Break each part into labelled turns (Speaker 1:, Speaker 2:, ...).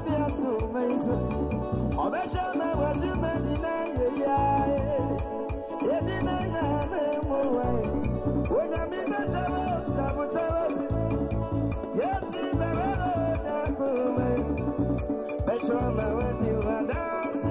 Speaker 1: I'm me so obeja me wa ju me ni na ye ya e ni na na me mo wa o na mi me cha wo sa bu cha wo si yes be be na ku me be sho me wa ni wa dance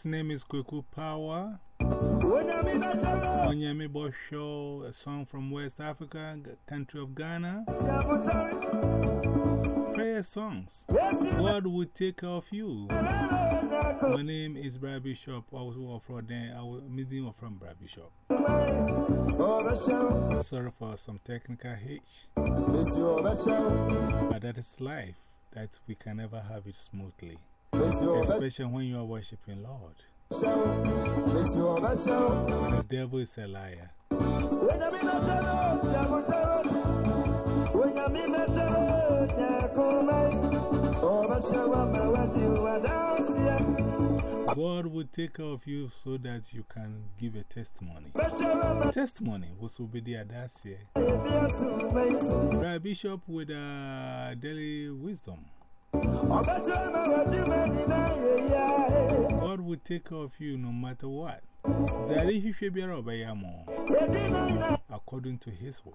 Speaker 2: His name is Kweku Power.
Speaker 1: Onyame
Speaker 2: Bosho, a song from West Africa, country of Ghana. Prayer songs.
Speaker 1: God
Speaker 2: will take care of you.
Speaker 1: My
Speaker 2: name is Brad Bishop, also from there. I was meeting from Brad Bishop. Sorry for some technical hitch.
Speaker 1: But
Speaker 2: that is life, that we can never have it smoothly.
Speaker 1: Especially
Speaker 2: when you are worshiping Lord.
Speaker 1: The
Speaker 2: devil is a liar. God will take care of you so that you can give a testimony. Testimony was will be that's year. Bishop with a daily wisdom. God will take care of you no matter what. According to His will.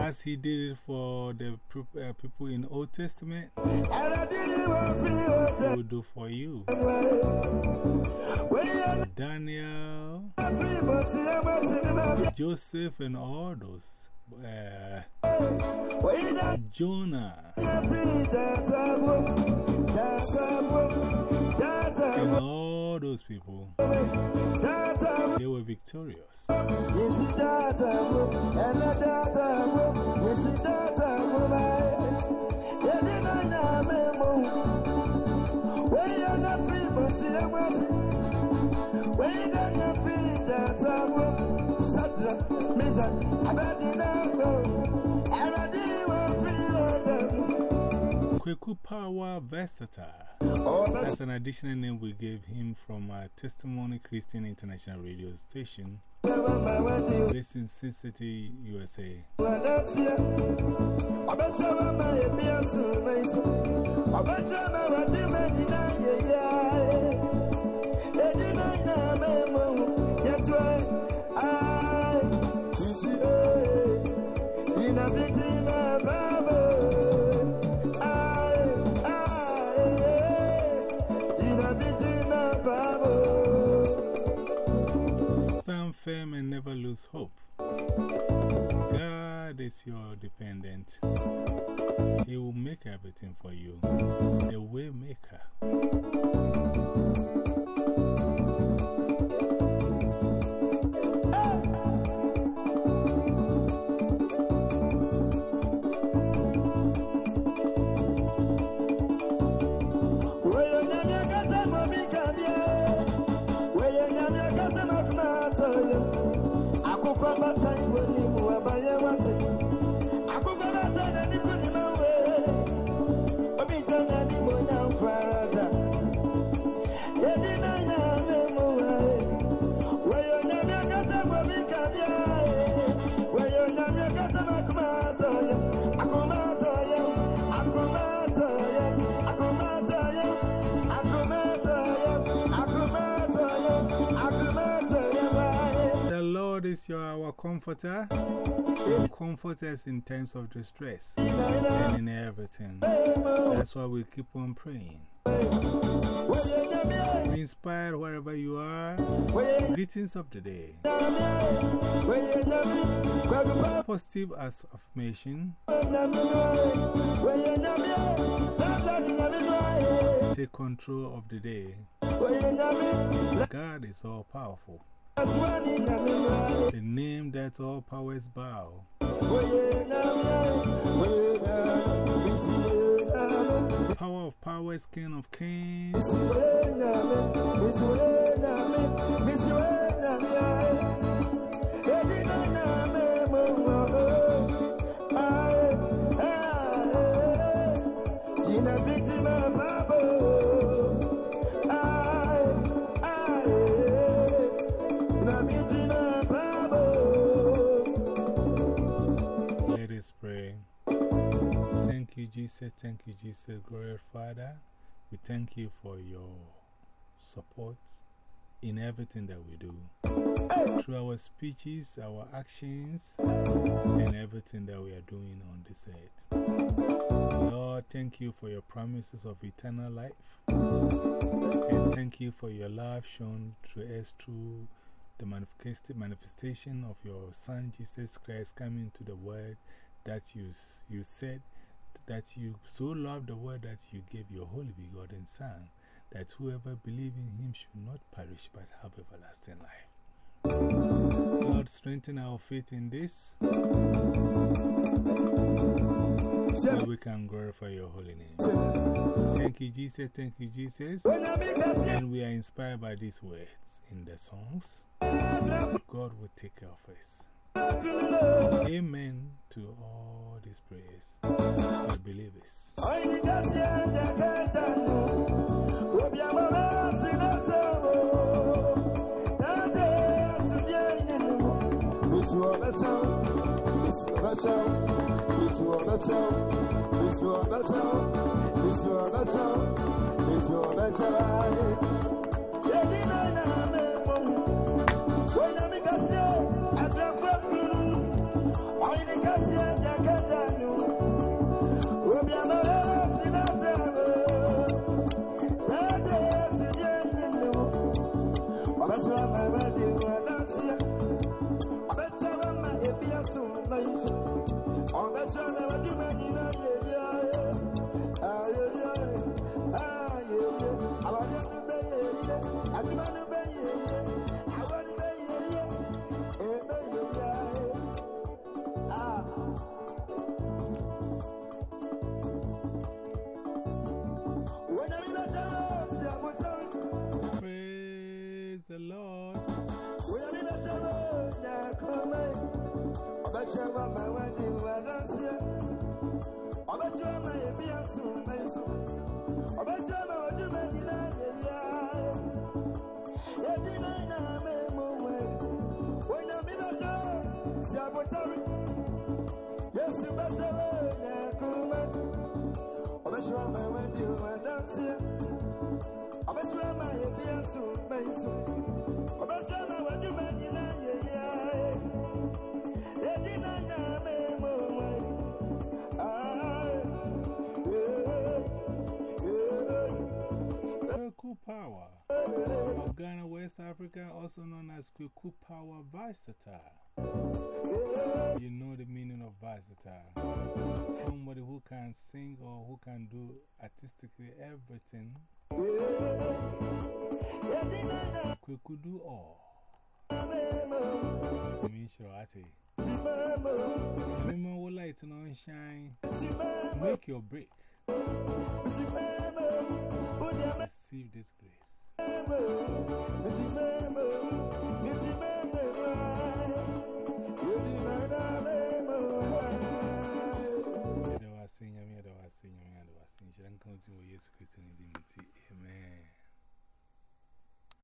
Speaker 2: As he did it for the uh, people in Old Testament, he
Speaker 1: will
Speaker 2: do for you. Daniel, Joseph, and all those. Uh, Jonah,
Speaker 1: and
Speaker 2: all those people, they were victorious. Kweku Power Versatile.
Speaker 1: That's
Speaker 2: an additional name we gave him from our Testimony Christian International Radio Station.
Speaker 1: Based
Speaker 2: in Sin City, USA. Firm and never lose hope. God is your dependent. He will make everything for you. The way maker.
Speaker 1: The
Speaker 2: Is your, our comforter. He comforts us in times of distress
Speaker 1: and
Speaker 2: in everything.
Speaker 1: That's
Speaker 2: why we keep on praying. Be inspired wherever you are. Greetings of the day. Positive as affirmation. Take control of the day. God is all powerful.
Speaker 1: The
Speaker 2: name that all powers bow. Power of powers, King of kings. Jesus. Thank you, Jesus. Glorious Father. We thank you for your support in everything that we do. Through our speeches, our actions, and everything that we are doing on this earth. Lord, thank you for your promises of eternal life. And thank you for your love shown to us through the manifestation of your Son Jesus Christ coming to the world that you, you said that you so loved the world that you gave your holy begotten Son, that whoever believes in him should not perish but have everlasting life. Lord, strengthen our faith in this
Speaker 1: so
Speaker 2: we can glorify your holy name. Thank you, Jesus. Thank you, Jesus.
Speaker 1: And
Speaker 2: we are inspired by these words in the songs.
Speaker 1: God
Speaker 2: will take care of us.
Speaker 1: Amen
Speaker 2: to all these prayers. I believe this. Also known as Kweku Power Versatile. You know the meaning of versatile. Somebody who can sing or who can do artistically everything. Kweku do all.
Speaker 1: I
Speaker 2: mean, sure,
Speaker 1: Remember,
Speaker 2: what light and shine,
Speaker 1: make
Speaker 2: your break. Receive this grace.